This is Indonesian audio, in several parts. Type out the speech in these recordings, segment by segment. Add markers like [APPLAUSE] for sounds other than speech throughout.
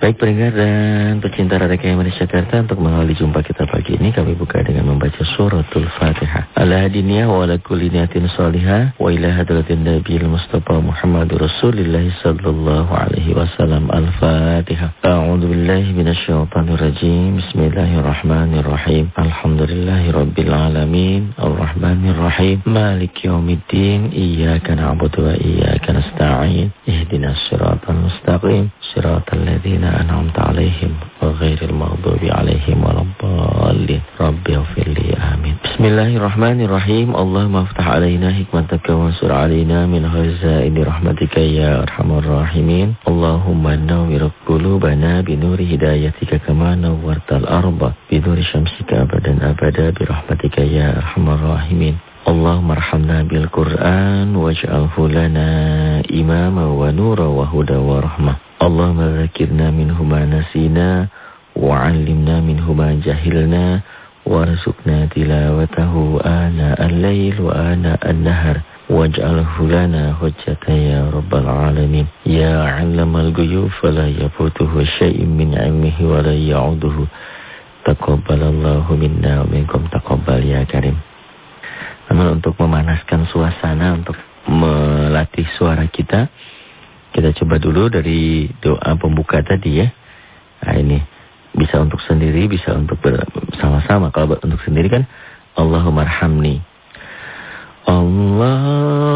Baik pendengar dan pecinta Radio KMR Jakarta untuk mengawali jumpa kita pagi ini kami buka dengan membaca suratul Fatihah. Ala hadiniyah wa ala kulli niyatin salihah wa ila hadratin Nabi Mustafa Muhammad Rasulullah sallallahu alaihi wasallam. Al-Fatihah. A'udzu billahi minasyaitonir rajim. Bismillahirrahmanirrahim. Alhamdulillahi rabbil alamin. Arrahmanir rahim. Maliki yaumiddin. Iyyaka na'budu wa iyyaka nasta'in. Ihdinas siratal mustaqim. Siratal ladzina أنعمت عليهم وغير المغضوب عليهم ولا الضالين. رب اغفر لي آمين. بسم الله الرحمن الرحيم. اللهم افتح علينا حكمتك وانصر علينا من غزائن رحمتك يا أرحم الراحمين. اللهم نور قلوبنا بنور هدايتك كما نورت الأرض بنور شمسك أبدا أبدا برحمتك يا أرحم الراحمين. اللهم ارحمنا بالقرآن واجعله لنا إماما ونورا وهدى ورحمة. Allahumma zakirna minhuma nasina wa 'allimna minhuma jahilna warzuqna tilawatahu ana al-lail wa ana an-nahar waj'alhu lana hujjata ya rabbal alamin. Ya 'allamal ghuyub fala yafutuhu shay'un min 'ilmihi wa la ya'uduhu. Taqabbalallahu minna wa minkum taqabbal ya karim. Namun untuk memanaskan suasana untuk melatih suara kita kita coba dulu dari doa pembuka tadi ya. Nah ini bisa untuk sendiri, bisa untuk bersama-sama. Kalau untuk sendiri kan Allahumma arhamni. Allahumma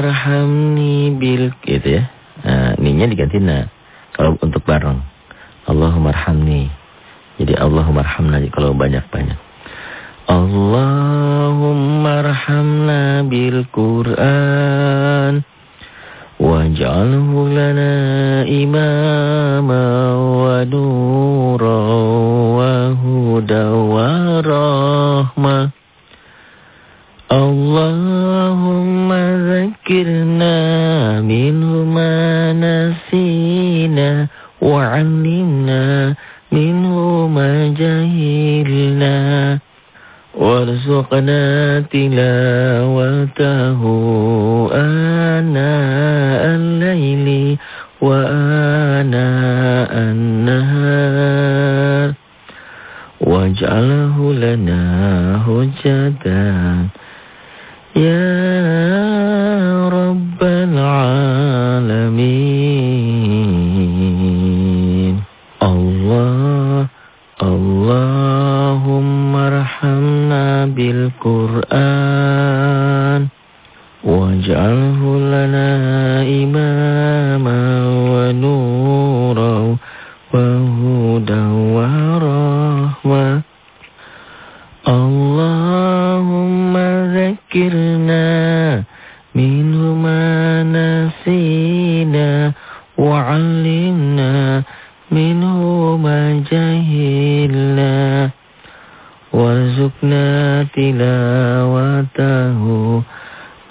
arhamni bil gitu ya. Nah, ininya diganti na. Kalau untuk bareng. Allahumma arhamni. Jadi Allahumma arhamna kalau banyak-banyak. Allahumma arhamna bil Qur'an waj'alhu lana imama wa nura wa huda wa rahmah Allahumma zakirna minhu ma nasina wa وارزقنا تلاوته آناء الليل وآناء النهار واجعله لنا هجة يا رب العالمين بالقرآن واجعله لنا إماما ونورا وهدى ورحمة. اللهم ذكرنا منه ما نسينا وعلمنا منه ما جهلنا. وارزقنا تلاوته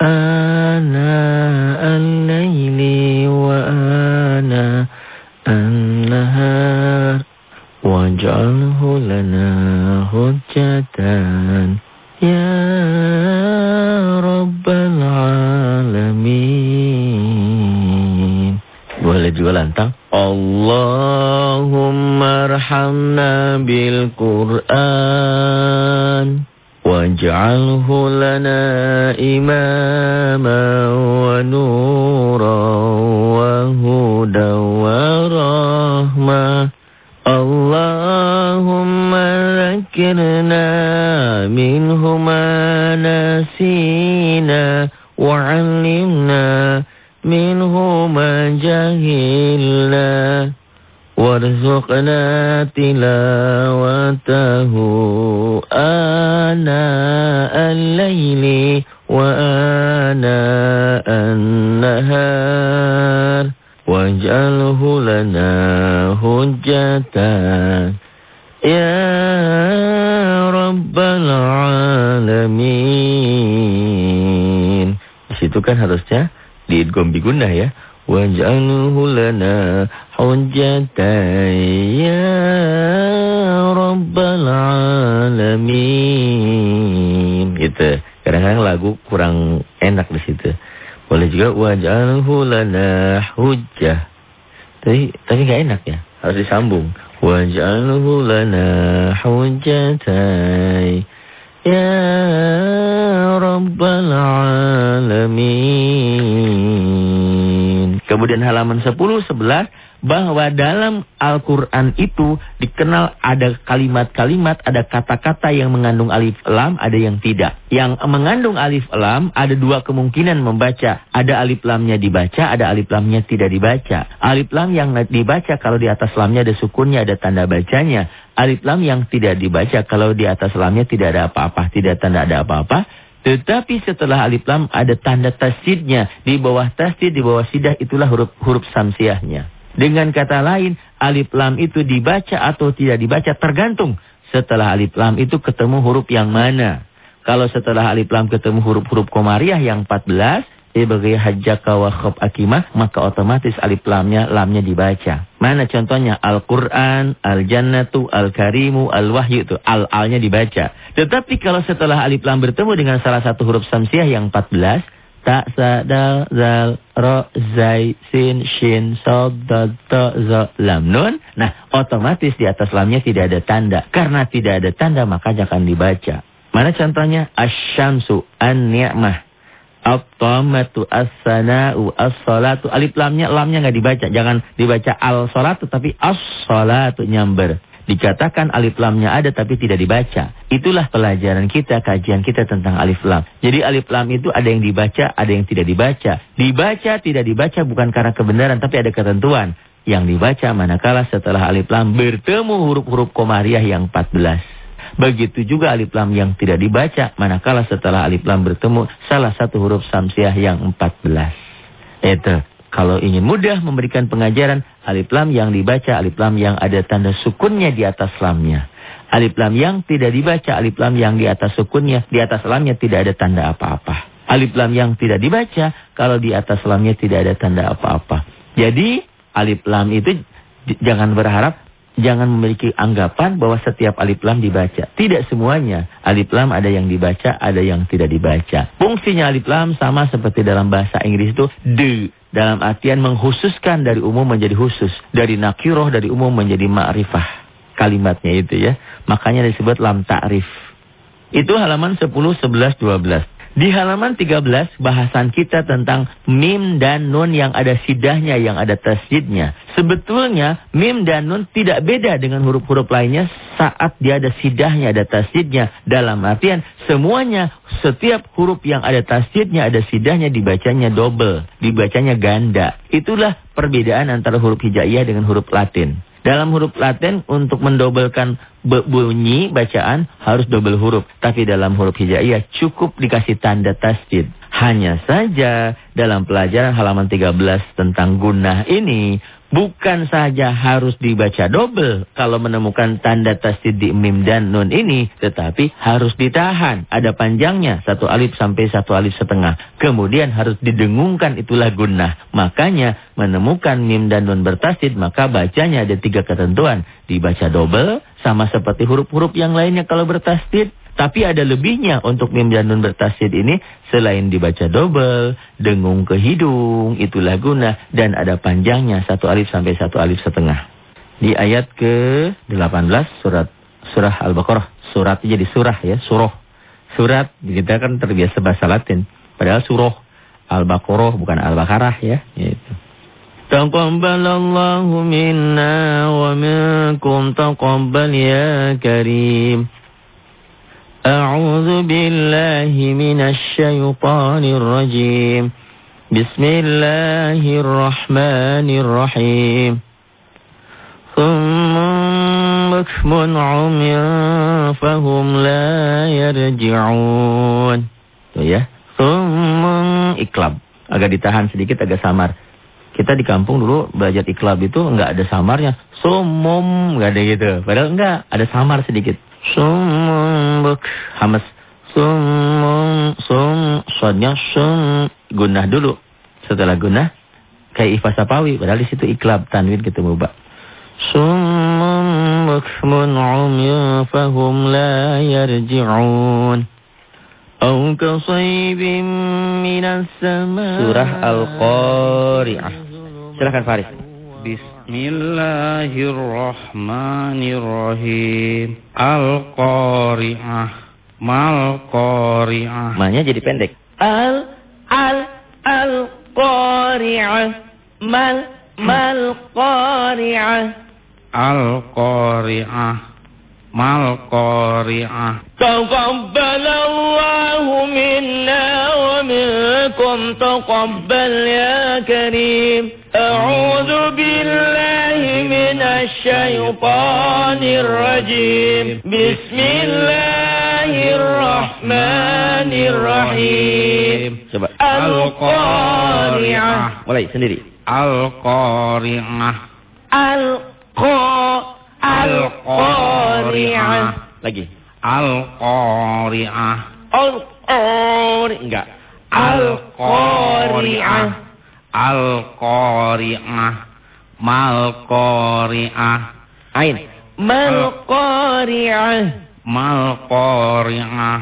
آناء الليل وآناء النهار واجعله لنا حجة يا رب العالمين boleh juga lantang Allahumma arhamna bil Qur'an waj'alhu lana imama wa nura wa huda wa rahmah Allahumma zakirna minhu ma nasina wa 'allimna منه ما جهلنا وارزقنا تلاوته آناء الليل وآناء النهار واجعله لنا حجة يا رب العالمين Di situ kan harusnya di idgham bigunnah ya. Waj'alhu lana hujjatan ya rabbal alamin. Gitu. Kadang-kadang lagu kurang enak di situ. Boleh juga waj'alhu lana hujjah. Tapi tapi enggak enak ya. Harus disambung. Waj'alhu lana hujjatai ya rabbal alamin. Kemudian halaman 10 11 bahwa dalam Al-Quran itu dikenal ada kalimat-kalimat, ada kata-kata yang mengandung alif lam, ada yang tidak. Yang mengandung alif lam ada dua kemungkinan membaca. Ada alif lamnya dibaca, ada alif lamnya tidak dibaca. Alif lam yang dibaca kalau di atas lamnya ada sukunnya, ada tanda bacanya. Alif lam yang tidak dibaca kalau di atas lamnya tidak ada apa-apa, tidak tanda ada apa-apa. Tetapi setelah alif lam ada tanda tasjidnya. Di bawah tasjid, di bawah sidah itulah huruf huruf samsiahnya. Dengan kata lain, alif lam itu dibaca atau tidak dibaca tergantung. Setelah alif lam itu ketemu huruf yang mana. Kalau setelah alif lam ketemu huruf-huruf komariah yang 14, sebagai hajjaka wa khob akimah, maka otomatis alif lamnya, lamnya dibaca. Mana contohnya? Al-Quran, Al-Jannatu, Al-Karimu, Al-Wahyu itu. Al-alnya dibaca. Tetapi kalau setelah alif lam bertemu dengan salah satu huruf samsiah yang 14, Tak, sa, dal, zal, ro, zai, sin, shin, sod, dad, to, zo, lam, nun. Nah, otomatis di atas lamnya tidak ada tanda. Karena tidak ada tanda, maka jangan dibaca. Mana contohnya? Asyamsu, an-ni'mah. At-tamatu, as-sana'u, as-salatu. Alif lamnya, lamnya nggak dibaca. Jangan dibaca al-salatu, tapi as-salatu nyamber. Dikatakan alif lamnya ada tapi tidak dibaca. Itulah pelajaran kita, kajian kita tentang alif lam. Jadi alif lam itu ada yang dibaca, ada yang tidak dibaca. Dibaca, tidak dibaca bukan karena kebenaran tapi ada ketentuan. Yang dibaca manakala setelah alif lam bertemu huruf-huruf komariah yang 14. Begitu juga alif lam yang tidak dibaca manakala setelah alif lam bertemu salah satu huruf samsiah yang 14. Itu. Kalau ingin mudah memberikan pengajaran, alif lam yang dibaca, alif lam yang ada tanda sukunnya di atas lamnya. Alif lam yang tidak dibaca, alif lam yang di atas sukunnya, di atas lamnya tidak ada tanda apa-apa. Alif lam yang tidak dibaca, kalau di atas lamnya tidak ada tanda apa-apa. Jadi, alif lam itu jangan berharap, jangan memiliki anggapan bahwa setiap alif lam dibaca. Tidak semuanya. Alif lam ada yang dibaca, ada yang tidak dibaca. Fungsinya alif lam sama seperti dalam bahasa Inggris itu the dalam artian menghususkan dari umum menjadi khusus. Dari nakiroh dari umum menjadi ma'rifah. Kalimatnya itu ya. Makanya disebut lam ta'rif. Itu halaman 10, 11, 12. Di halaman 13 bahasan kita tentang mim dan nun yang ada sidahnya, yang ada tasjidnya. Sebetulnya mim dan nun tidak beda dengan huruf-huruf lainnya saat dia ada sidahnya, ada tasjidnya. Dalam artian semuanya, setiap huruf yang ada tasjidnya, ada sidahnya dibacanya double, dibacanya ganda. Itulah perbedaan antara huruf hijaiyah dengan huruf latin. Dalam huruf Latin untuk mendobelkan bunyi bacaan harus double huruf. Tapi dalam huruf hijaiyah cukup dikasih tanda tasjid. Hanya saja dalam pelajaran halaman 13 tentang gunah ini bukan saja harus dibaca double kalau menemukan tanda tasdid di mim dan nun ini, tetapi harus ditahan. Ada panjangnya, satu alif sampai satu alif setengah. Kemudian harus didengungkan itulah gunnah. Makanya menemukan mim dan nun bertasdid, maka bacanya ada tiga ketentuan. Dibaca double, sama seperti huruf-huruf yang lainnya kalau bertasdid. Tapi ada lebihnya untuk mim dan nun bertasydid ini selain dibaca double, dengung ke hidung, itulah guna dan ada panjangnya satu alif sampai satu alif setengah. Di ayat ke-18 surat surah Al-Baqarah, surat jadi surah ya, surah. Surat kita kan terbiasa bahasa Latin, padahal surah Al-Baqarah bukan Al-Baqarah ya, gitu. Taqabbalallahu minna wa minkum taqabbal ya karim. أعوذ بالله من الشيطان الرجيم بسم الله الرحمن الرحيم ثم بكم عمي فهم لا يرجعون Tuh ya ثم iklab agak ditahan sedikit agak samar kita di kampung dulu belajar iklab itu enggak ada samarnya sumum enggak ada gitu padahal enggak ada samar sedikit Sumun buk. Hamas. Sumun. Sum. Sodnya sum. Gunah dulu. Setelah gunah. Kayak ifas sapawi. Padahal di situ iklab. Tanwin ketemu bak. Sumun bukmun umya fahum la yarji'un. Au kasaybim minas sama. Surah Al-Qari'ah. Silahkan Faris. Bis Bismillahirrahmanirrahim. Al-Qari'ah. Mal-Qari'ah. Mahnya jadi pendek. Al al al-Qari'ah. Mal mal-Qari'ah. Al-Qari'ah. Mal-Qari'ah. Taqabbalallahu minna wa minkum taqabbal ya karim. أعوذ بالله من الشيطان الرجيم بسم الله الرحمن الرحيم Al-Qari'ah Mulai sendiri Al-Qari'ah Al-Qa Al-Qari'ah Lagi Al-Qari'ah Al-Qari'ah Enggak Al-Qari'ah Al-Qari'ah. Mal-Qari'ah. Ain. Mal-Qari'ah. Mal-Qari'ah.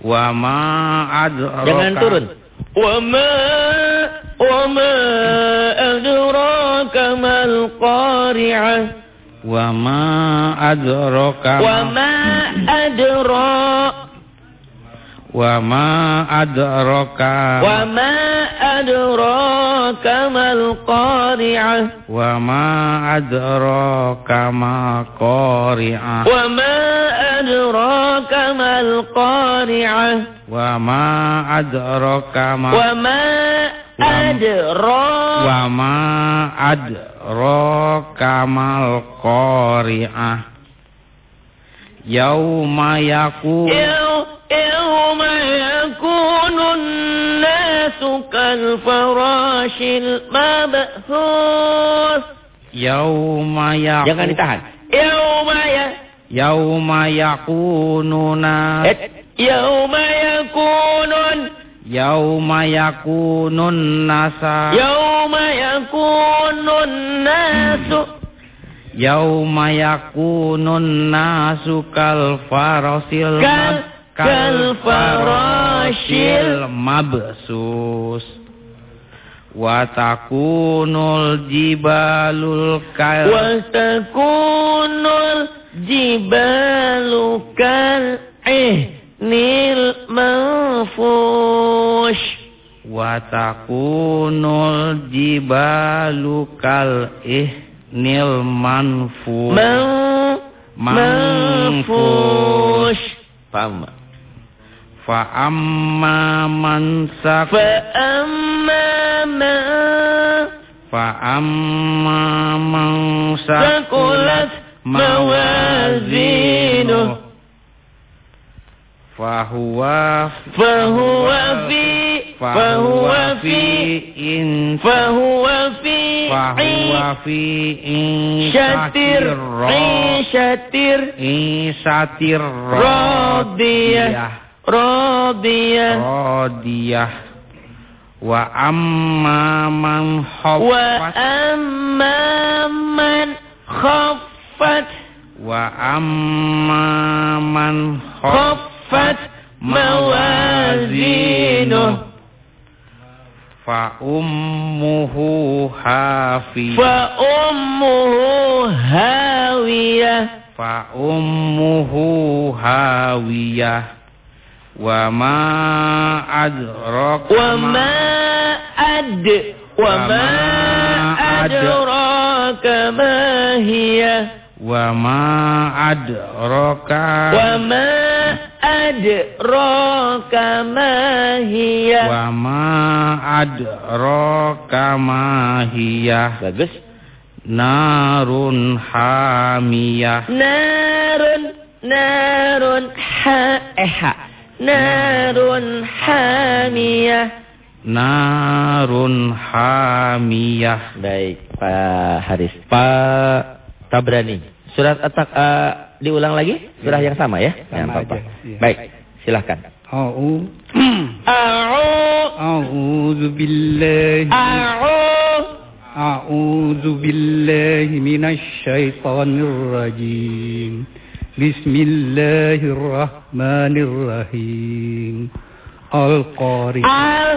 Wa ma adraka. Jangan turun. Wa ma wa ma adraka mal-Qari'ah. Wa ma adraka. Wa ma adraka Wa ma adraka Wa ma adraka mal qari'ah Wa ma adraka ma qari'ah Wa ma adraka mal qari'ah Wa ma adraka ma Wa ma adra Wa ma adraka al-farashil. Yauma ya. Jangan ditahan. Yauma ya. Yauma yakununa. Yauma yakunun. Yauma yakunun nasa. Yauma yakunun nasu. Yauma yakunun nasu kal farasil. Kal kal mabsus wa takunul jibalul kal. Wa takunul jibalu kal. Eh nil manfush. Wa takunul jibalu kal. Eh nil manfush. Man, manfush. paham Fa amma man sak Fa amma man Fa amma man sakulat mawazinu Fa huwa Fa huwa fi Fa huwa fi in Fa huwa fi Fa huwa Radiyah. Radiyah. Wa amma man khaffat. Wa amma man khaffat. Wa amma man khaffat mawazinu. Fa ummuhu hafiyah. Fa ummuhu hawiyah. Fa ummuhu hawiyah Wa ma adraka Wa ma ad Wa ma adraka ma hiya. Wa ma adraka Wa ma adraka ma hiya. Wa ma adraka ma hiya. Bagus. Narun hamiyah. Narun Narun ha eh ha Narun hamiyah. Narun hamiyah. Baik, Pak Haris. Pak Tabrani. Surat At-Tak uh, diulang lagi? Surah yang sama ya? Sama yang aja. Ya. Baik, silahkan. A'u A'udzu [CLEARS THROAT] billahi A'udzu billahi minasy syaithanir rajim. Bismillahirrahmanirrahim. Al-Qari'ah. Al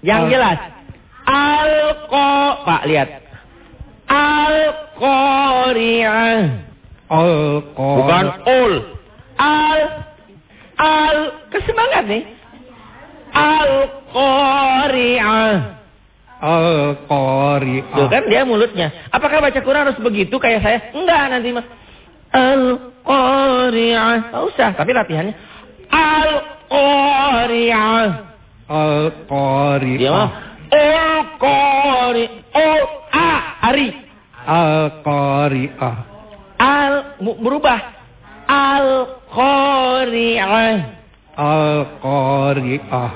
yang jelas. Al-Qa. Pak lihat. Al-Qari'ah. Al-Qari'ah. Bukan ul. Al. Al. Kesemangat nih. Al-Qari'ah. Al-Qari'ah. Tuh kan dia mulutnya. Apakah baca Quran harus begitu kayak saya? Enggak nanti mas. Al-Qari'ah. Enggak usah. Tapi latihannya. Al-Qari'ah. Al-Qari'ah. Mah. Al-Qari. Oh. A. Ari. Al-Qari'ah. Al. Berubah. Al-Qari'ah. Al-Qari'ah.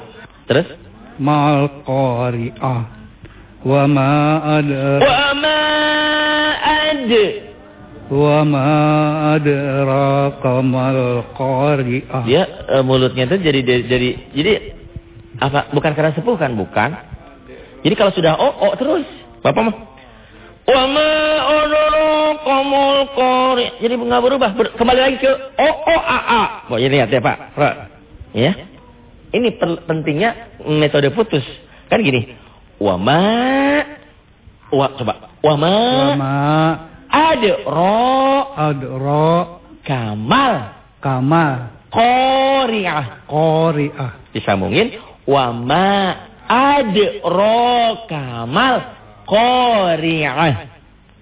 Terus. Mal-Qari'ah. Wa ma adra Wa ma ad. Wa ma adraka mal-Qari'ah. Dia eh, mulutnya itu jadi jadi jadi, jadi apa bukan karena sepuh kan bukan. Jadi kalau sudah oh oh terus. Bapak mah Wa ma adrakamul qari. Jadi enggak berubah. Ber- kembali lagi ke o o a a. Oh, ini lihat ya, Pak. Pak. Ya. Ini per- pentingnya metode putus. Kan gini. Wa ma wa coba. Wa ma Adra adra kamal kamal qari'ah. Qari'ah. Disambungin wa ma adra kamal qari'ah.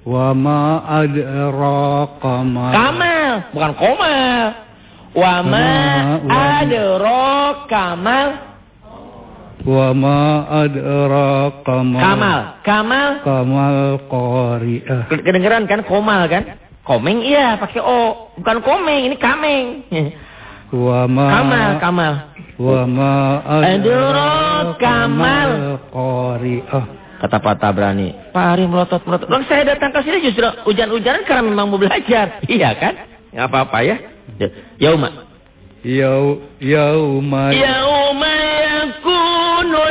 Wa ma adraka mal Kamal, bukan komal. Wa ma Wa- adra kamal Wa ma adraka mal kamal. Kamal Kamal Qari'ah. kedengeran kan komal kan? Komeng iya pakai o, bukan komeng, ini kameng. Wa ma Kamal, kamal. Wa ma Adraka kamal. Qari'ah. Kata Pak Tabrani, Pak Ari melotot melotot. Orang saya datang ke sini justru hujan-hujanan karena memang mau belajar. [LAUGHS] Iya kan? Nggak apa-apa ya. Ya, Yauma. Yau yauma Yauma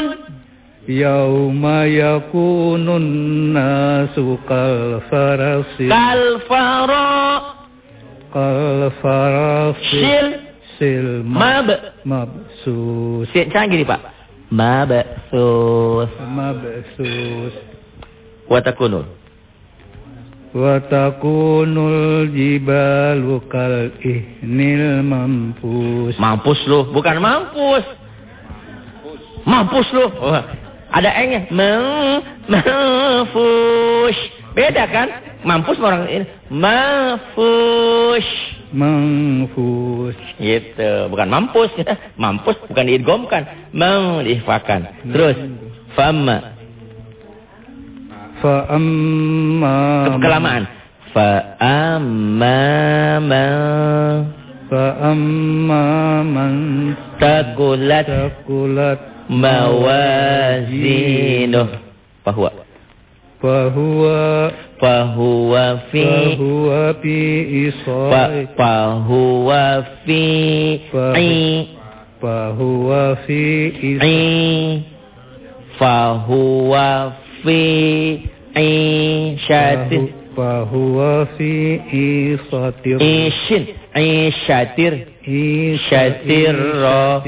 yakunun. yauma yakunun nasu kal farasi Kalfaro. kal farasi Sil. sil Mab. mabsus Jangan gini Pak. Mabsus. mabsus Watakunun. wa takunul jibalu kal ihnil mampus Mampus lu. Bukan mampus. Mampus lu. Oh, ada engnya. Mampus. Beda kan? Mampus orang ini. Mampus. mangfus Gitu. Bukan mampus. [LAUGHS] Mampus bukan diidgomkan. Mau diihfakan. Terus. Fama. fa amma Kelamaan. Fa amma man fa amma man takulat takulat mawazinuh. Fahuwa. fahuwa Fahuwa fi fahuwa fi fa, isai fahuwa fi Fa- i fahuwa fi isai i fahuwa fi i syatir fahuwa fi isatir ishin isyatir Syatir ra-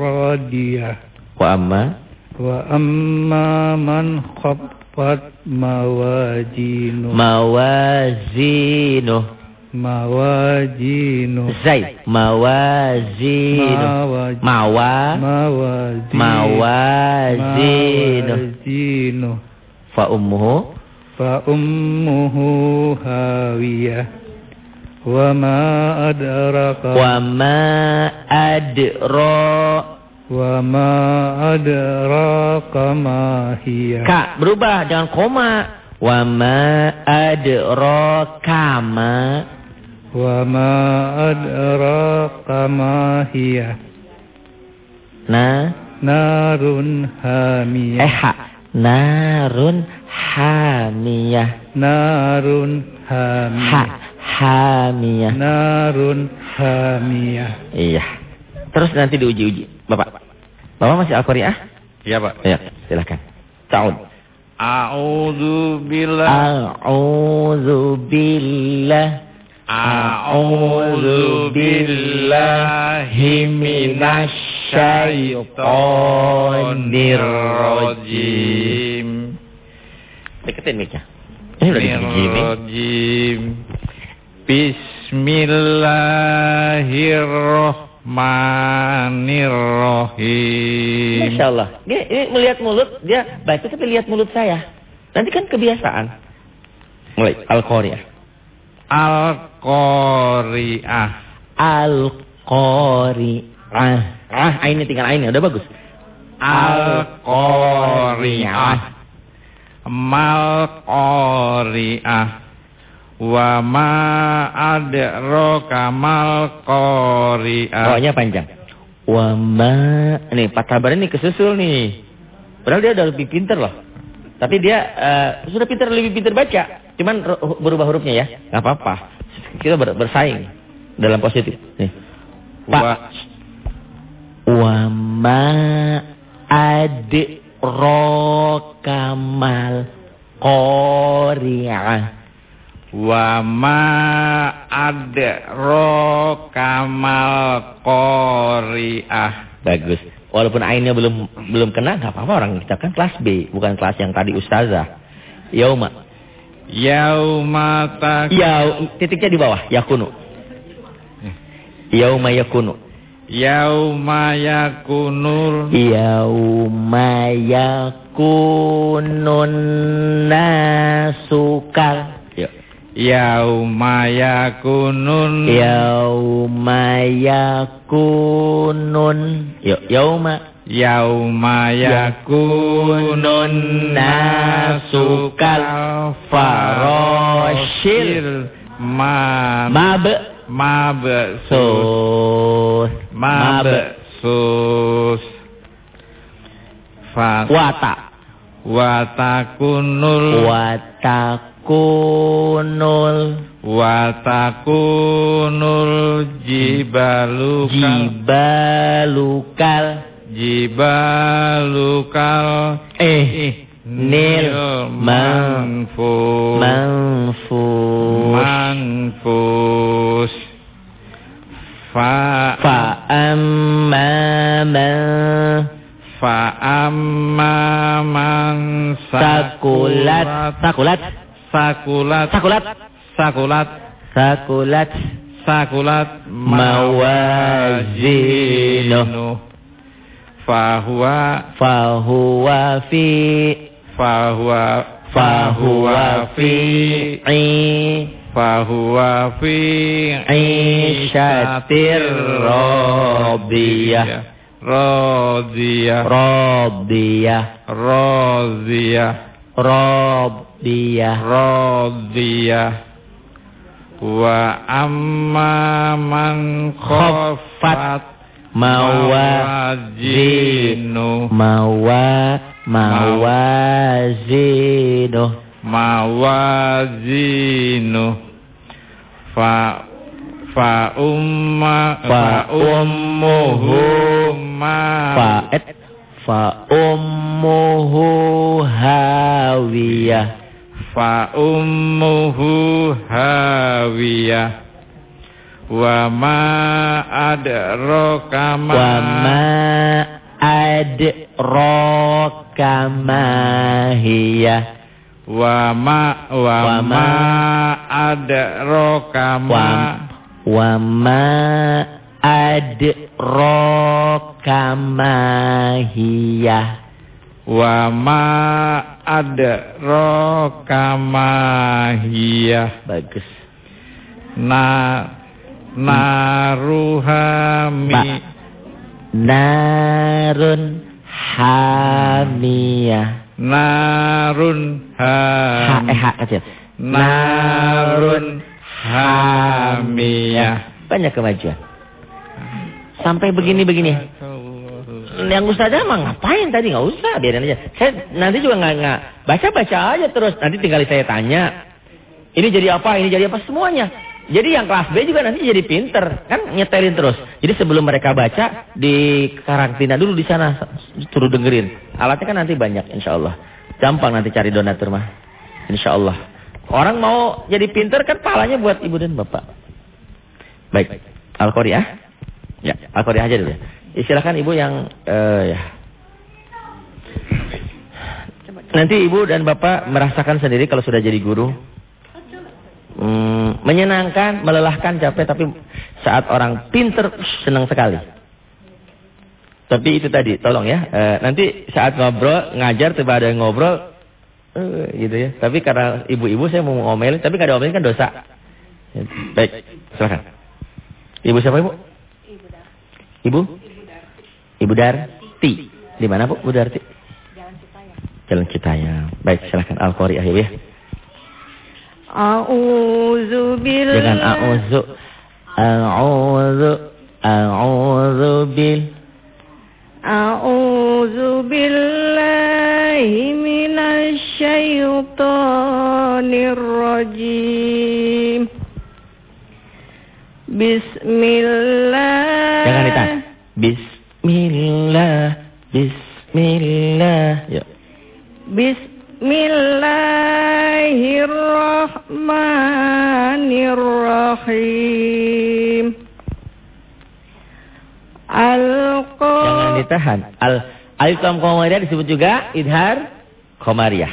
radiyah wa amma wa amma man khaffat mawajinu mawazinuh mawajinu zai mawazinuh Mawaj- mawa mawazinu mawazinuh mawazinu fa ummuhu fa ummuhu hawiyah wa ma adraka wa ma adra wa ma adraka ma hiya. Ka berubah dengan koma. Wa ma adra ma wa ma adraka ma hiya. Na? Narun eh hamiyah ha. Narun hamiyah. Narun ha hamiyah narun hamiyah iya terus nanti diuji-uji bapak bapak masih al-qari'ah Iya Pak. ya silakan ta'ud A'udzu billah. a'udzu billah A'udzu billahi minasyaitonir rajim. deketin mic-nya Ini udah begini. Rajim. Bismillahirrahmanirrahim. Masya Allah. Dia, ini melihat mulut, dia baca tapi lihat mulut saya. Nanti kan kebiasaan. Mulai. Al-Qari'ah. Al-Qari'ah. Al-Qari'ah. Ah, ini tinggal ini. Udah bagus. Al-Qari'ah. Mal-Qari'ah. Wa ma adraka mal-Qari'ah. Rohnya panjang. Wa ma. Nih, Sabar ini kesusul nih. Padahal dia udah lebih pinter loh. Tapi dia uh, sudah pinter lebih pinter baca. Cuman berubah hurufnya ya. Gak apa-apa. Kita ber bersaing dalam positif. Nih. Pak. Wa, wa ma adrakamal qari'ah. Wa ma adrakamal qari'ah. Bagus. Walaupun ainnya belum belum kena nggak apa-apa orang kita kan kelas B, bukan kelas yang tadi ustazah. Yauma. Yauma tak. Ya, titiknya di bawah, yakunu. Yauma yakunu. Yauma yakunul. Yauma yakunun nasukal. Yauma yakunun Yauma yakunun Yuk, yauma. Yauma yakunun nasukal faroshil ma mab mabsus mabsus fa wata. Watakunul watakunul watakunul jibalukal. Jibalukal. Jibalukal. Eh nil. Manfus manfus. Manfus fa. Fa amma fa amma man sakulat. Sakulat sakulat. Sakulat. Sakulat. Sakulat. Sakulat. Mawazinu. Fahuwa. Fahuwa fi. Fahuwa. Fahuwa fi. Fahuwa fi. Isyatir radiyah radiyah radiyah radiyah radiyah. Radiyah. Wa amma man khaffat mawazinu. Mawa mawazinu mawazinu. Fa fa umma fa ummuhu ma. Fa et fa ummuhu hawiyah fa ummuhu hawiyah. Wa ma adraka ma. Wa ma adraka ma hiya wa ma wa, Wa ma- adraka ma. Wa wa ma adraka ma hiya wa ma adraka ma hiya. Bagus. Na naruha mi. Pak. narun hamiyah narun ha. Ha eh ha kecil. Narun hamiyah banyak kemajuan. Sampai begini-begini yang ustazah emang ngapain tadi? Nggak usah biarin aja. Saya nanti juga nggak nggak. Baca baca aja terus. Nanti tinggal saya tanya. Ini jadi apa? Ini jadi apa? Semuanya. Jadi yang kelas B juga nanti jadi pinter. Kan nyetelin terus. Jadi sebelum mereka baca di karantina dulu di sana. Suruh dengerin. Alatnya kan nanti banyak insya Allah gampang nanti cari donatur mah. Insya Allah orang mau jadi pinter kan palanya buat ibu dan bapak. Baik. Al-Qari'ah ya? Al-Qari'ah aja dulu ya Ya, silakan ibu yang eh, ya. Nanti ibu dan bapak merasakan sendiri kalau sudah jadi guru. Hmm, menyenangkan, melelahkan, capek, tapi saat orang pinter, senang sekali. Tapi itu tadi, tolong ya. E, nanti saat ngobrol, ngajar, tiba ada yang ngobrol, e, gitu ya. Tapi karena ibu-ibu saya mau ngomelin, tapi kada ngomelin kan dosa. Baik, silakan. Ibu siapa ibu? Ibu. Ibu? Ibu Darti. Di mana bu, Bu Darti? Jalan Citayam. Jalan Citayam. Baik, silakan Al-Qari'ah ya. A'udzu billahi Jangan a'udzu. A'udzu. A'udzu bil. A'udzu billahi minasy syaithanir rajim. Bismillah. Jangan ditahan. Bismillah. Bismillah. Ya. Bismillahirrahmanirrahim. al Jangan ditahan. Al Alif lam qamariyah disebut juga idhar qamariyah.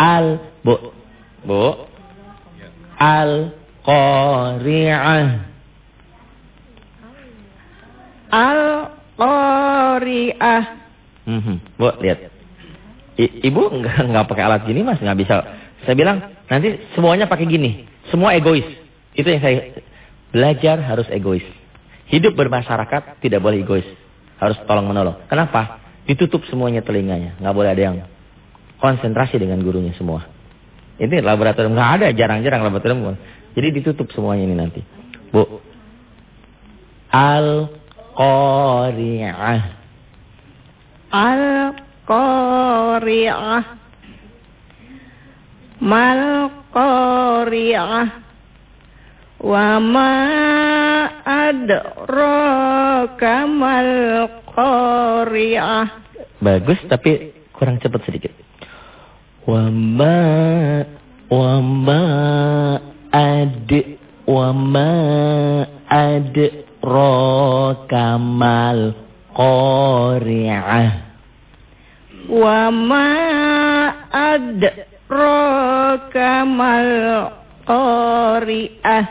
Al bu bu al qari'ah. Al qari'ah. Mm -hmm. Bu lihat. I, ibu enggak enggak pakai alat gini Mas, enggak bisa. Saya bilang nanti semuanya pakai gini. Semua egois. Itu yang saya belajar harus egois. Hidup bermasyarakat tidak boleh egois. Harus tolong menolong. Kenapa? Ditutup semuanya telinganya. Nggak boleh ada yang konsentrasi dengan gurunya semua. Ini laboratorium. Nggak ada, jarang-jarang laboratorium. Jadi ditutup semuanya ini nanti. Bu. Al-Qari'ah. Al-Qari'ah. Mal-Qari'ah. Wa ma adraka mal qari'ah. Bagus tapi kurang cepat sedikit. Wa ma wa ma ad wa ma adraka mal qari'ah. Wa ma adraka mal qari'ah.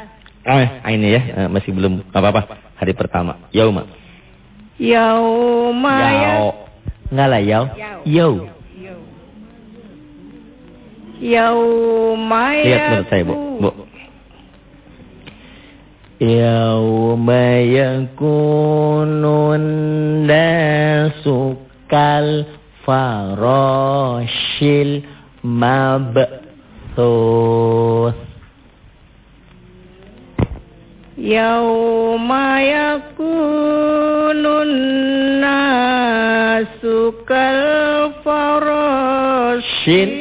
Ah, ini ya, eh, masih belum apa-apa. Hari pertama. Yauma. Yauma Yau. Enggak lah, yau. Yau. Yauma Lihat menurut saya, Bu. Bu. Yauma yakunun nasu kal farashil mabthus. Yauma yakunun nasu kal farashil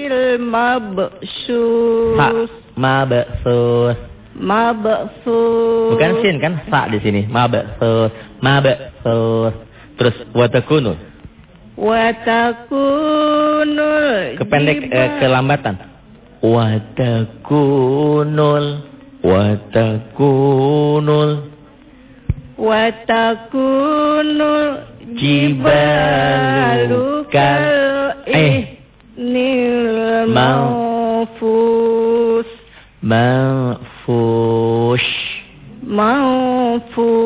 mabsus. Mabsus. Bukan sin kan? Sa di sini. Mabthus. Mabthus. Terus watakunu. Watakunul Kependek eh, kelambatan. Watakunul. Watakunul. Watakunul Jibalu kal- eh. ihnil Mau. manfus Manfush. manfus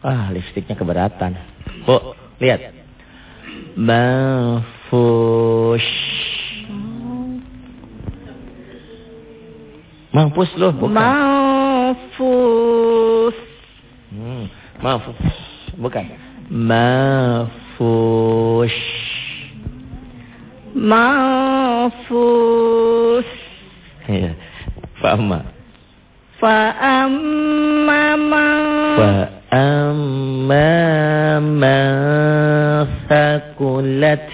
Ah, lipstiknya keberatan. Bu, lihat. Manfush. Mampus loh, bukan. manfus Hmm, Manfush. Bukan. Manfush. manfus Iya. Fa'amma. fa amma man Fa amma ma thaqulat.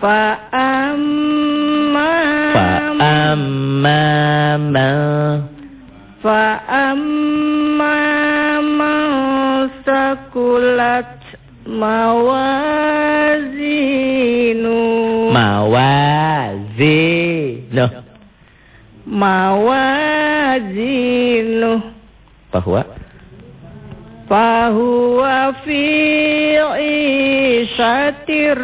fa amma Fa amma ma fa amma man sakulat mawazinu mawazinu. Mawazinu Bahwa fahuwa fi ishatir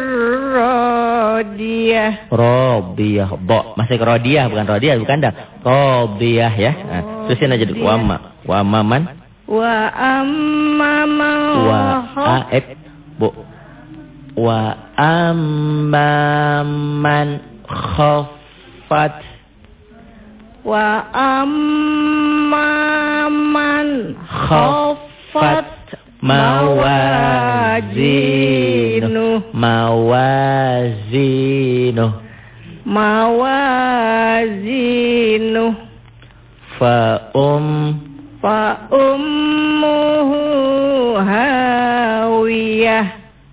radiyah Rodiyah. Bo. Masih rodiyah bukan rodiyah bukan dah. Rodiyah ya. Nah, terusin aja dulu. Wama. Wama man. wa amma man Wa khaff- aib. Bu. Wa amma man khafat. Wa amma man Khafat. Mawazinu. Mawazinu. mawazinu Fa um. fa ummuhu hawiyah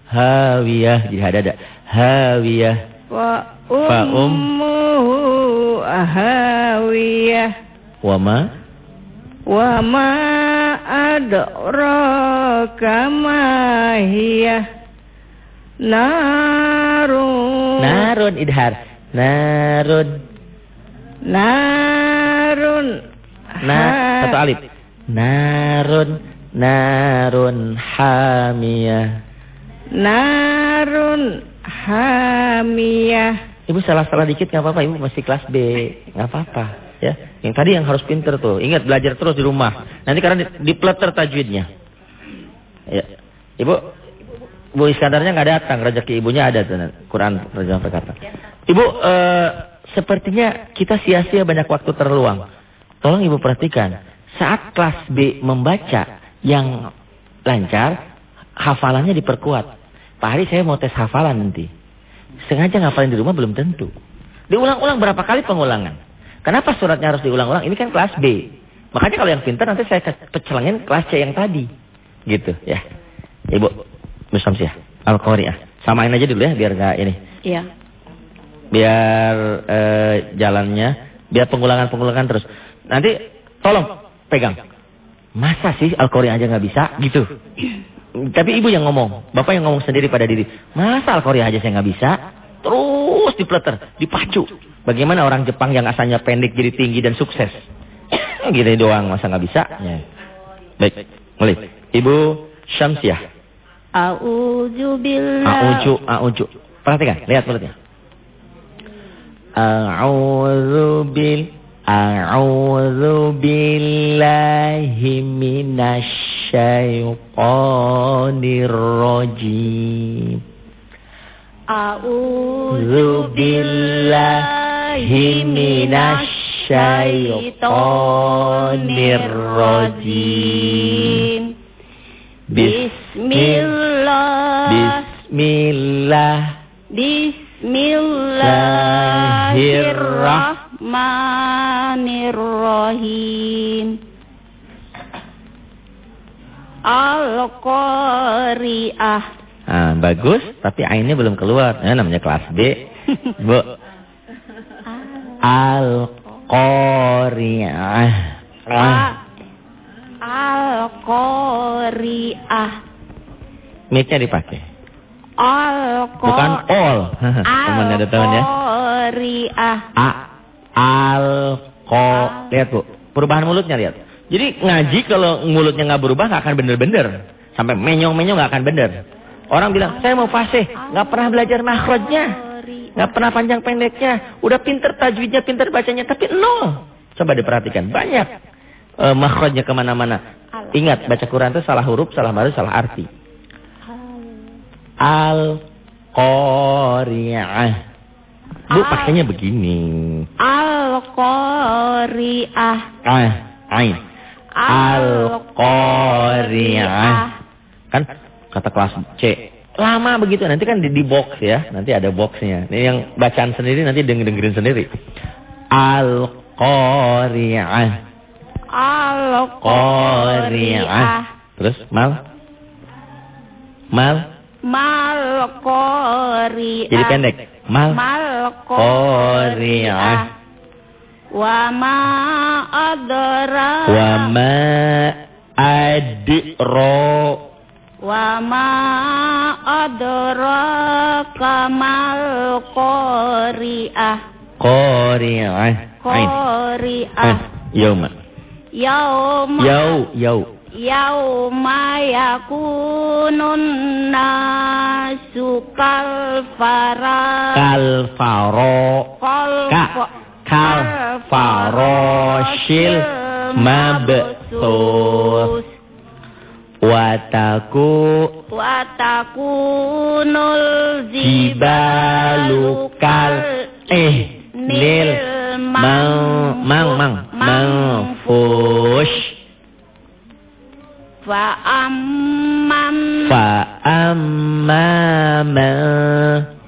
Hawiyah. Jadi ada ada. Hawiyah. Wa um. ummuhu hawiyah Wa ma. wa ma adraka ma hiya narun Narun idhar. Narun. narun Na satu alif. Narun. Narun hamiyah. narun hamiyah Ibu salah-salah dikit nggak apa-apa. Ibu masih kelas B. nggak apa-apa. Ya. Yang tadi yang harus pinter tuh. Ingat belajar terus di rumah. Nanti karena di, dipleter tajwidnya. Ya. Ibu Bu Iskandarnya nggak datang, rezeki ibunya ada tuh Quran terjemah perkata. Ibu, eh, sepertinya kita sia-sia banyak waktu terluang. Tolong ibu perhatikan, saat kelas B membaca yang lancar, hafalannya diperkuat. Pak Hari saya mau tes hafalan nanti. Sengaja ngafalin di rumah belum tentu. Diulang-ulang berapa kali pengulangan? Kenapa suratnya harus diulang-ulang? Ini kan kelas B. Makanya kalau yang pintar nanti saya pecelengin kelas C yang tadi. Gitu ya. Ibu, Musamsiah, Al-Qari'ah. Samain aja dulu ya biar nggak ini. iya Biar eh, jalannya, biar pengulangan-pengulangan terus. Nanti tolong pegang. Masa sih Al-Qari'ah aja nggak bisa? Gitu. Tapi ibu yang ngomong, bapak yang ngomong sendiri pada diri. Masa Al-Qari'ah aja saya nggak bisa? Terus dipleter, dipacu. Bagaimana orang Jepang yang asalnya pendek jadi tinggi dan sukses? [COUGHS] Gini doang, masa nggak bisa? Ya. Baik, mulai. Ibu Syamsiah. A'udzu billahi A'uju, a'uju. Perhatikan, lihat mulutnya. A'udzu bil A'udzu billahi minasyaitonir rajim. A'udzu billahi minasyaitonir rajim. Bismillah Bismillah. Bismillahirrahmanirrahim Al-Qari'ah Ah, bagus, tapi ainnya belum keluar. Nah, namanya kelas B. [LAUGHS] Bu. Al-Qari'ah. Ah. Al-Qari'ah Mic-nya dipakai. Al-Qari'ah Bukan all. [LAUGHS] Teman ada tahun ya. Al-Qari'ah A al ko lihat Bu. Perubahan mulutnya lihat. Jadi ngaji kalau mulutnya nggak berubah nggak akan bener-bener. Sampai menyong-menyong nggak akan bener. Orang bilang, "Saya mau fasih, nggak pernah belajar makhrajnya." nggak pernah panjang pendeknya, udah pinter tajwidnya, pinter bacanya, tapi nol. Coba diperhatikan, banyak uh, makhrajnya ke mana-mana. Ingat, baca Quran itu salah huruf, salah baris, salah arti. Al-Qari'ah. Bu, pakainya begini. Al-Qari'ah Ah, ain. Al-Qari'ah. Kan kata kelas C. Lama begitu, nanti kan di, di box ya. Nanti ada boxnya. Ini yang bacaan sendiri nanti denger dengerin sendiri. Al-Qari'ah. Qari'ah. Terus mal? Mal? Mal Qari'ah Jadi pendek. Mal? Mal Qari'ah. Qari'ah Wa ma adra Wa ma adro. Wa ma adraka mal Qari'ah Qari'ah. Qari'ah Ah, Yauma. Yauma Yau, yau. Yauma yakunun nasu kal fara Kal Kal faroshil mabsus. Wataku Watakunul Jibalu kal Eh Nil Mang Mang Mang Mangfush. Fa amman Fa amma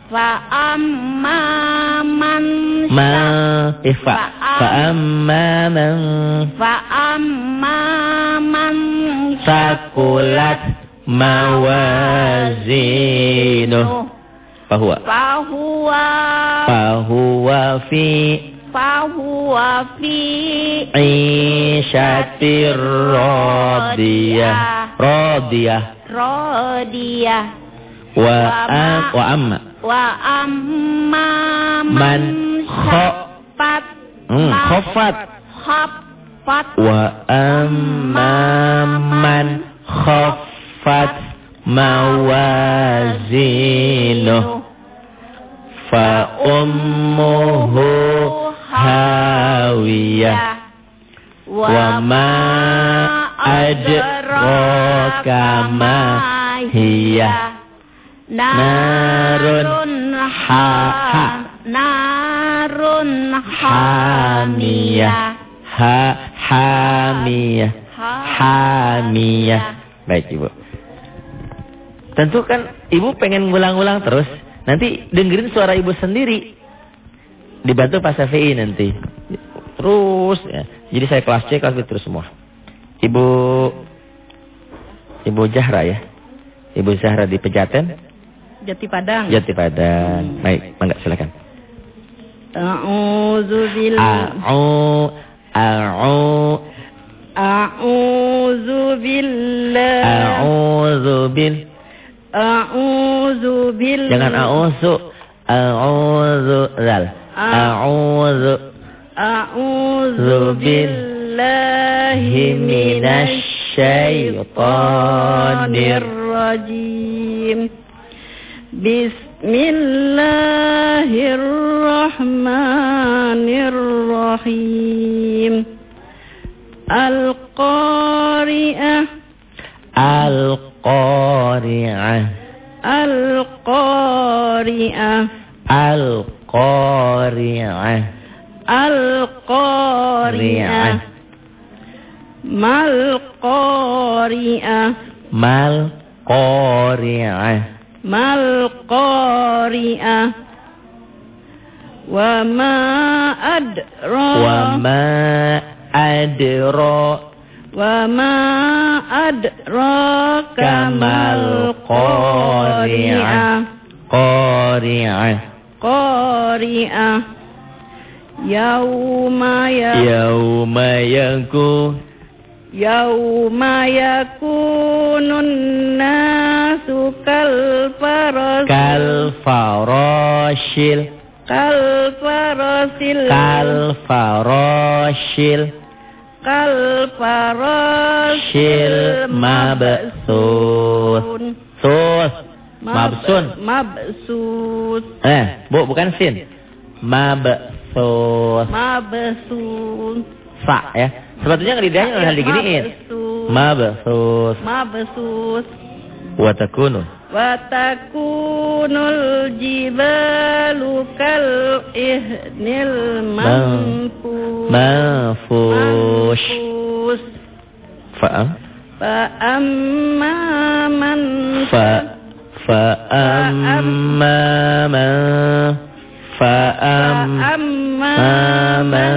Fa amman Ma Eh fa Fa amma man Fa amman Sakulat Mawazinu. Fahuwa Fahuwa Fahuwa fi Fahuwa fi Ishatir radiyah Radiyah Rodiyah Wa Wa amma Wa amma Man kho- Pat Hmm, khofat Khafat. Wa amma man khaffat mawazinu Fa ummuhu Narun ha ha. Narun hamiyah. Ha hamiyah. Hamiyah. Baik ibu. Tentu kan ibu pengen ngulang-ngulang terus. Nanti dengerin suara ibu sendiri. Dibantu Pak Syafi'i nanti. Terus ya. jadi saya kelas C kelas B terus semua. Ibu ibu Zahra ya. Ibu Zahra di Pejaten Jati Padang. Jati Padang. Baik mangga silakan. A'udzu billahi A'u A'u A'udzu billahi A'udzu bil A'udzu billahi Jangan a'udzu A'udzu zal. A'udzu A'udzu billahi minasy syaitonir rajim Bismillahirrahmanirrahim. Al-Qari'ah. Al-Qari'ah. Al-Qari'ah. Al-Qari'ah. Al-Qari'ah. Mal-Qari'ah Mal Qari'ah Wa ma adra Wa ma adra Wa ma adraka Kamal Qari'ah Qari'ah Qari'ah Yauma ya Yauma yakun Yauma yakunun nasu kal faras Kal farashil kal mabsus. Sus. Mabsun. mabsus. Eh bu bukan sin. Mabsus. Mabsus Sa ya. Sebetulnya lidahnya udah diginiin. Mabsus. Mabsus Watakunu. Watakunul jibalu kal ihnil manfus. Mafush manfus. Fa'am Fa amma man Fa Fa'amma ma Fa'amma amma man Fa'amma man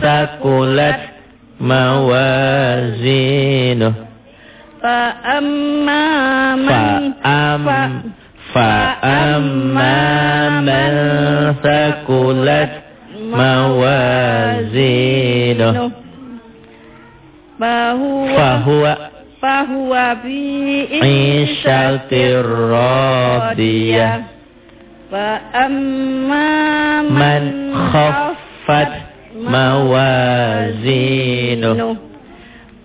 Sakulat Mawazinuh Fahuwa Fahuwa Fahuwa fi Isyatir radiyah Fa amma Man khaffat Mawazinuh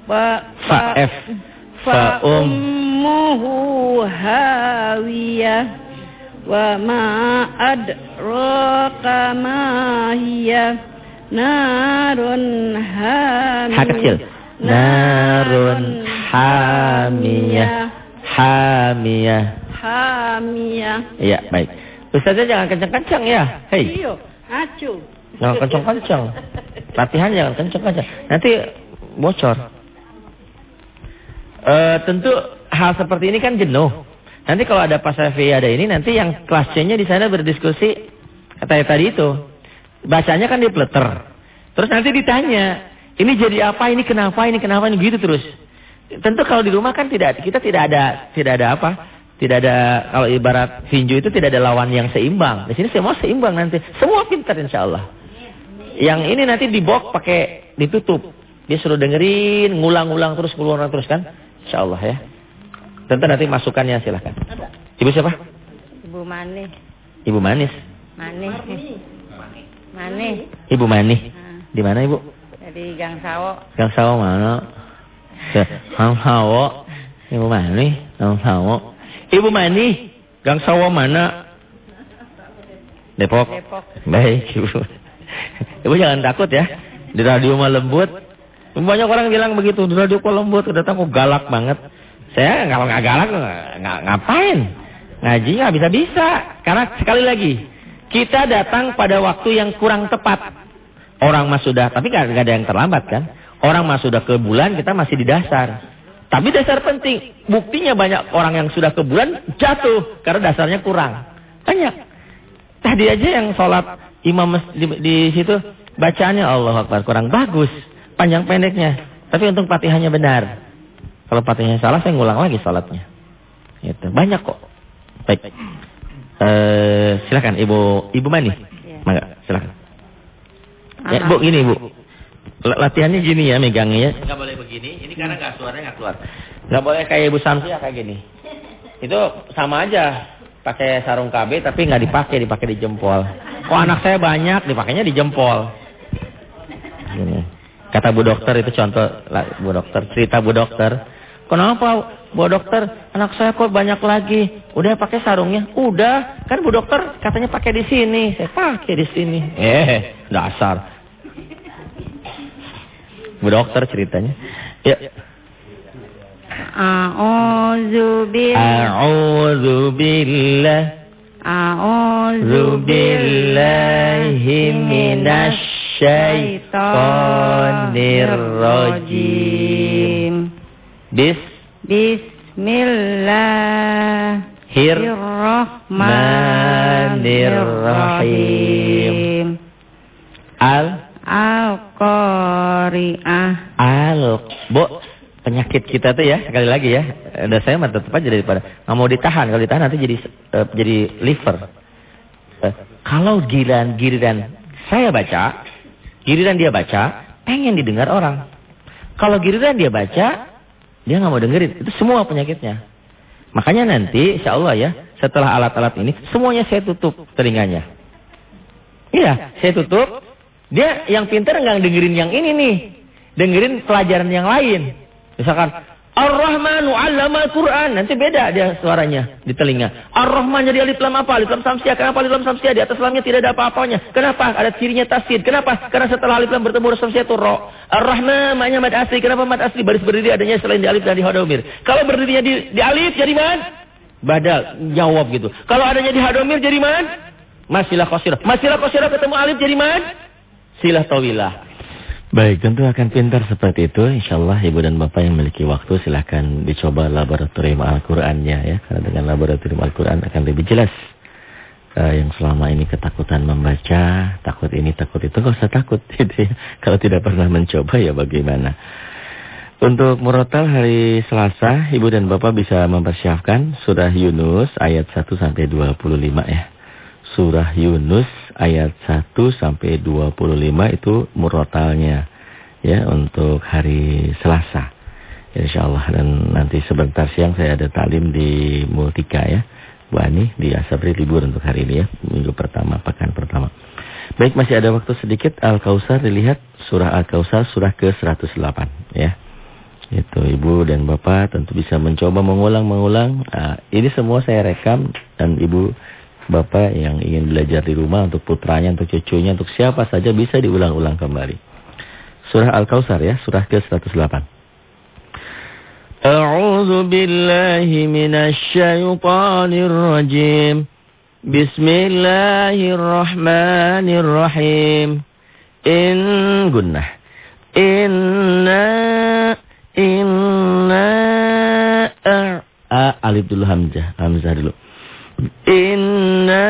Fa Fa F. Fa um. ummuhu hawiyah wa ma adraka ma hiya narun hamiyah Ha kecil. Narun hamiyah. Hamiyah. hamiyah Iya, baik. Ustaznya jangan kencang-kencang ya. Hei, acu jangan kencang-kencang. [LAUGHS] Latihan jangan kencang-kencang. Nanti bocor. Eh, tentu hal seperti ini kan jenuh. Nanti kalau ada pas FI ada ini, nanti yang kelas C-nya di sana berdiskusi kata tadi itu. Bacanya kan dipleter. Terus nanti ditanya, ini jadi apa, ini kenapa, ini kenapa, ini gitu terus. Tentu kalau di rumah kan tidak kita tidak ada tidak ada apa? Tidak ada kalau ibarat tinju itu tidak ada lawan yang seimbang. Di sini semua seimbang nanti. Semua pintar insya Allah. Yang ini nanti di box pakai ditutup. Dia suruh dengerin, ngulang-ngulang terus, ngulang terus kan? Insya Allah ya. Tentu nanti masukannya silahkan. Ibu siapa? ibu manis Ibu Manis. manis manis Ibu Manis. Di mana Ibu? dari Gang Sawo Gang Sawo mana? Gang Sawo. Ibu Manis. Gang Sawo. Ibu Manis. Gang Sawo mana? Depok. Depok Baik Ibu. Ibu jangan takut ya. Di radio mah lembut. Banyak orang bilang begitu. Di radio kok lembut. Datang kok galak banget. Saya kalau nggak galak nggak ngapain. Ngaji nggak bisa-bisa. Karena sekali lagi. Kita datang pada waktu yang kurang tepat. Orang mah sudah. Tapi nggak ada yang terlambat kan. Orang mah sudah ke bulan. Kita masih di dasar. Tapi dasar penting. Buktinya banyak orang yang sudah ke bulan jatuh. Karena dasarnya kurang. Banyak. Tadi aja yang sholat imam di, di situ bacaannya Allah Akbar kurang bagus, panjang pendeknya. Tapi untung Fatihahnya benar. Kalau Fatihahnya salah saya ngulang lagi sholatnya. Itu banyak kok. Baik. Eh silakan Ibu Ibu Mani. Iya. Mangga, silakan. Ya, Bu gini Bu. Latihannya gini ya megangnya ya. Enggak boleh begini. Ini karena enggak suaranya enggak keluar. Enggak boleh kayak Ibu Samsia kayak gini. Itu sama aja. Pakai sarung KB tapi nggak dipakai, dipakai di jempol. Kok anak saya banyak, dipakainya di jempol. Gini. Kata Bu Dokter itu contoh lah, Bu Dokter, cerita Bu Dokter. Kenapa Bu Dokter, anak saya kok banyak lagi? Udah pakai sarungnya? Udah, kan Bu Dokter katanya pakai di sini. Saya pakai di sini. Eh, dasar. Bu Dokter ceritanya. Ya. A'udzu A'udzu billah A'udzu billahi minasy rajim. Bis Bismillahirrahmanirrahim. al Al-Qari'ah. al Bu, penyakit kita tuh ya sekali lagi ya. Ada saya mah tetap aja daripada nggak mau ditahan. Kalau ditahan nanti jadi eh, jadi liver. Eh, kalau giliran giliran saya baca, giliran dia baca, pengen didengar orang. Kalau giliran dia baca, dia nggak mau dengerin. Itu semua penyakitnya. Makanya nanti insya Allah ya, setelah alat-alat ini, semuanya saya tutup telinganya. Iya, saya tutup. Dia yang pintar nggak dengerin yang ini nih. Dengerin pelajaran yang lain. Misalkan, Ar-Rahmanu 'allamal Qur'an. Nanti beda dia suaranya di telinga. Ar-Rahman jadi alif lam apa? Alif lam samsiah. Kenapa alif lam samsiah? Di atas lamnya tidak ada apa-apanya. Kenapa? Ada cirinya tasdid. Kenapa? Karena setelah alif lam bertemu huruf samsiah itu ro. Ar-Rahman maknanya mad asli. Kenapa mad asli? Baris berdiri adanya selain di alif dan di hadomir. Kalau berdirinya di, di alif jadi man? Badal. Jawab gitu. Kalau adanya di hadomir jadi man? Masilah qasirah. Masilah qasirah ketemu alif jadi man? Silah tawilah. Baik, tentu akan pintar seperti itu. Insya Allah Ibu dan Bapak yang memiliki waktu silahkan dicoba laboratorium Al-Qurannya ya. Karena dengan laboratorium Al-Quran akan lebih jelas. Eh, yang selama ini ketakutan membaca, takut ini, takut itu, nggak usah takut. [LAUGHS] Gitu ya. Kalau tidak pernah mencoba ya bagaimana. Untuk murotal hari Selasa, Ibu dan Bapak bisa mempersiapkan surah Yunus ayat 1 sampai 25 ya. Surah Yunus ayat 1 sampai 25 itu murotalnya ya untuk hari Selasa. Insyaallah dan nanti sebentar siang saya ada talim di Multika ya. Bu Ani di Asabri libur untuk hari ini ya, minggu pertama, pekan pertama. Baik, masih ada waktu sedikit Al-Kausar dilihat surah Al-Kausar surah ke-108 ya. Itu Ibu dan Bapak tentu bisa mencoba mengulang-mengulang. Nah, ini semua saya rekam dan Ibu bapak yang ingin belajar di rumah untuk putranya, untuk cucunya, untuk siapa saja bisa diulang-ulang kembali. Surah Al-Kausar ya, surah ke-108. A'udzu billahi minasy rajim. Bismillahirrahmanirrahim. In gunnah. Inna inna a, a alif dulu hamzah, hamzah dulu inna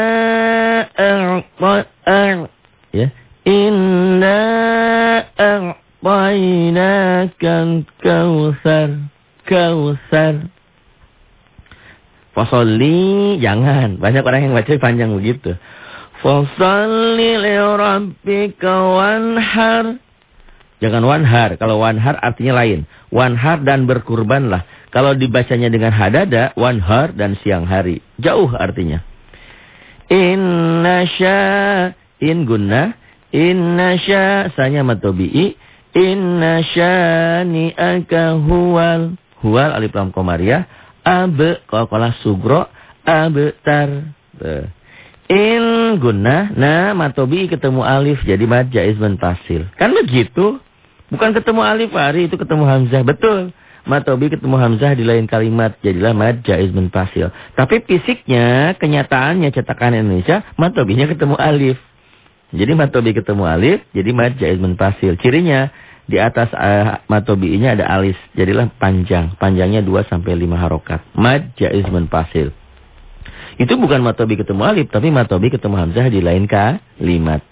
a'ta ya. Inna a'tainaka kautsar kautsar Fasolli jangan. Banyak orang yang baca panjang begitu. Fasolli li rabbika wanhar. Jangan wanhar. Kalau wanhar artinya lain. Wanhar dan berkurbanlah. Kalau dibacanya dengan hadada, wanhar dan siang hari. Jauh artinya. Inna sya, in guna, inna sya, sanya matobi'i, inna ni aka huwal. Huwal alif lam komariah, abe, kalau sugro, abtar. In guna, nah matobi ketemu alif jadi mad jaiz. Kan begitu? Bukan ketemu alif hari itu ketemu hamzah. Betul. Matobi ketemu hamzah di lain kalimat. Jadilah mad jaiz pasil. Tapi fisiknya, kenyataannya cetakan Indonesia, matobinya ketemu alif. Jadi matobi ketemu alif, jadi mad jaiz pasil. Cirinya di atas uh, matobi-nya ada alis. Jadilah panjang. Panjangnya 2 sampai 5 harokat. Mad jaiz pasil. Itu bukan matobi ketemu alif, tapi matobi ketemu hamzah di lain kalimat.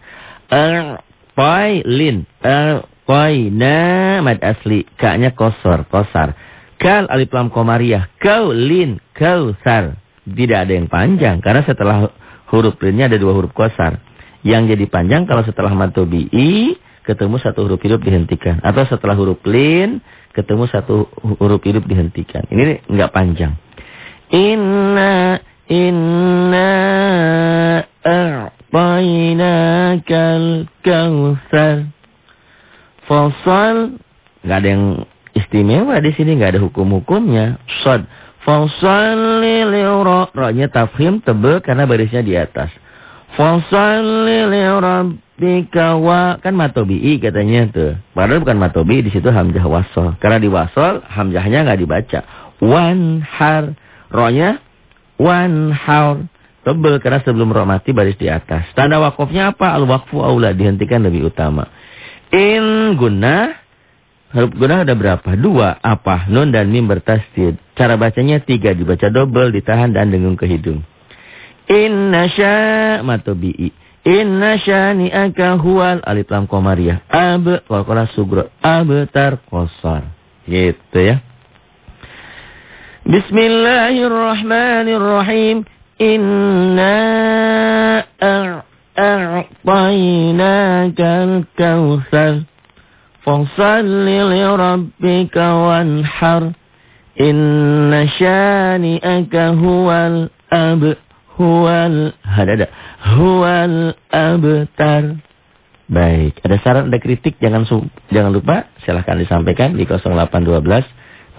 Er, poi, lin. Er, na mad asli. Ka-nya kosor, kosar. Kal alif lam komariah. Kau lin, kau sar. Tidak ada yang panjang. Karena setelah huruf linnya ada dua huruf kosar. Yang jadi panjang kalau setelah matobi i, ketemu satu huruf hidup dihentikan. Atau setelah huruf lin, ketemu satu huruf hidup dihentikan. Ini enggak panjang. Inna, inna, a'tainakal kausar. Fasal nggak ada yang istimewa di sini, nggak ada hukum-hukumnya. Sod. Fasalli li'ra. Ra-nya tafhim tebel karena barisnya di atas. Fasalli li'rabbika wa. Kan matobi'i katanya tuh. Padahal bukan matobi, di situ hamzah wasol. Karena di wasol, hamzahnya nggak dibaca. Wan har. Ra-nya wan har. Tebel karena sebelum roh mati baris di atas. Tanda wakofnya apa? Al-wakfu aula. Dihentikan lebih utama. In guna Huruf guna ada berapa? Dua. Apa? Nun dan mim bertasdid. Cara bacanya tiga. Dibaca double, ditahan, dan dengung ke hidung. Inna sya matobi'i. Inna aka huwal alif lam komariah. Ab qalqalah sugro. tar kosar. Gitu ya. Bismillahirrahmanirrahim. Inna أعطيناك الكوثر فصل لربك وانحر إن شانئك هو الأب هو ال هذا هو الأبتر Baik, ada saran, ada kritik, jangan jangan lupa silahkan disampaikan di 0812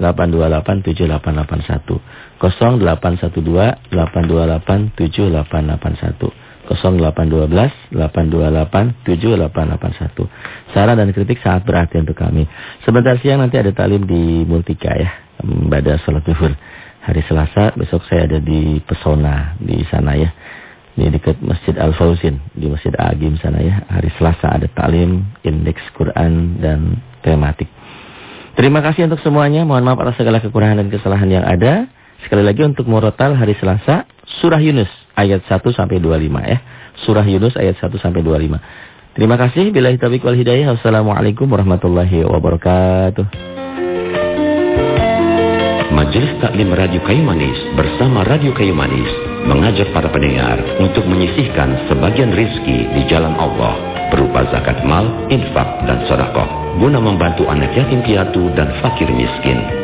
828 7881 0812 828 7881 0812 828 7881. Saran dan kritik sangat berarti untuk kami. Sebentar siang nanti ada talim di Multika ya. Pada sholat zuhur. Hari Selasa besok saya ada di Pesona di sana ya. Di dekat Masjid Al Fauzin di Masjid Agim sana ya. Hari Selasa ada talim, indeks Quran dan tematik. Terima kasih untuk semuanya. Mohon maaf atas segala kekurangan dan kesalahan yang ada. Sekali lagi untuk Morotal hari Selasa, Surah Yunus ayat 1 sampai 25 ya. Surah Yunus ayat 1 sampai 25. Terima kasih. Bila taufiq wal hidayah. Wassalamualaikum warahmatullahi wabarakatuh. Majelis Taklim Radio Kayu Manis bersama Radio Kayu Manis mengajak para pendengar untuk menyisihkan sebagian rizki di jalan Allah berupa zakat mal, infak, dan sodakoh guna membantu anak yatim piatu dan fakir miskin.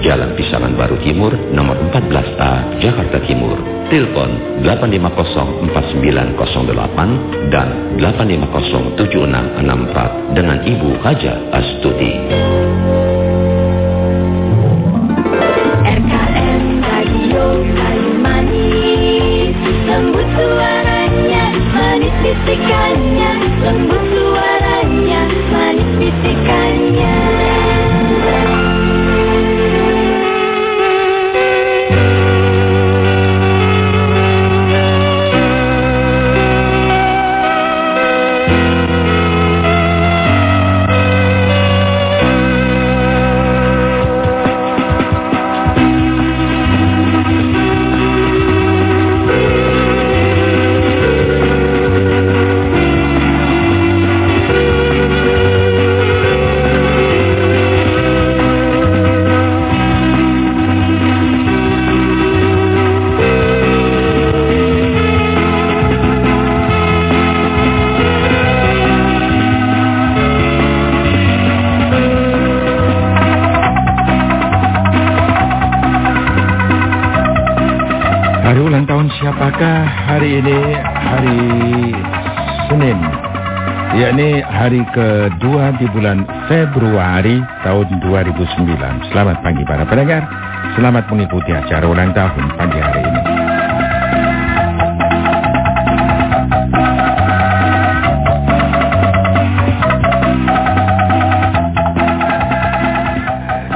Jalan Pisangan Baru Timur, nomor 14A, Jakarta Timur. Telepon 8504908 dan 8507664 dengan Ibu Haja Astuti. Lembut suaranya, manis bisikannya Lembut suaranya, manis bisikannya hari kedua di bulan Februari tahun 2009. Selamat pagi para pendengar. Selamat mengikuti acara ulang tahun pagi hari ini.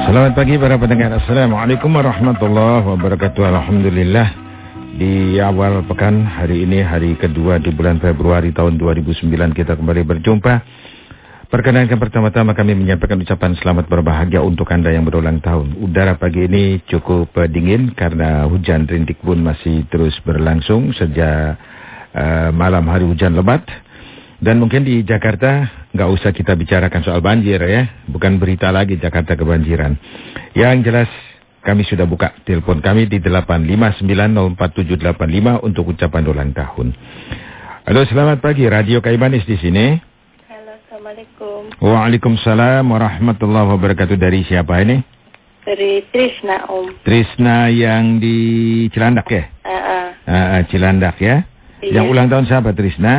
Selamat pagi para pendengar. Assalamualaikum warahmatullahi wabarakatuh. Alhamdulillah. Di awal pekan hari ini hari kedua di bulan Februari tahun 2009 kita kembali berjumpa. Perkenalkan pertama-tama kami menyampaikan ucapan selamat berbahagia untuk Anda yang berulang tahun. Udara pagi ini cukup eh, dingin karena hujan rintik pun masih terus berlangsung sejak uh, malam hari hujan lebat. Dan mungkin di Jakarta nggak usah kita bicarakan soal banjir ya. Bukan berita lagi Jakarta kebanjiran. Yang jelas kami sudah buka telepon kami di 8590475 untuk ucapan ulang tahun. Halo, selamat pagi. Radio Kaibanis di sini. Assalamualaikum. Waalaikumsalam warahmatullahi wabarakatuh. Dari siapa ini? Dari Trisna, Om. Trisna yang di Cilandak ya? Uh, uh, ah, Cilandak ya? Iya. Yang ulang tahun siapa Trisna?